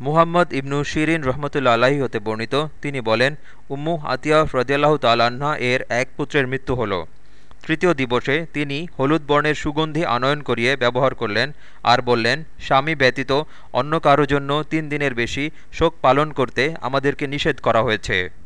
মুহাম্মদ ইবনু শিরিন রহমতুল্লা আলাহি হতে বর্ণিত, তিনি বলেন, উম্মু আতিয়া ফ্রদিয়াল্লাহ তালান্না এর এক পুত্রের মৃত্যু হল। তৃতীয় দিবসে তিনি হলুদ বর্ণের সুগন্ধি আনয়ন করিয়ে ব্যবহার করলেন আর বললেন, স্বামী ব্যতীত অন্য কারও জন্য তিন দিনের বেশি শোক পালন করতে আমাদেরকে নিষেধ করা হয়েছে।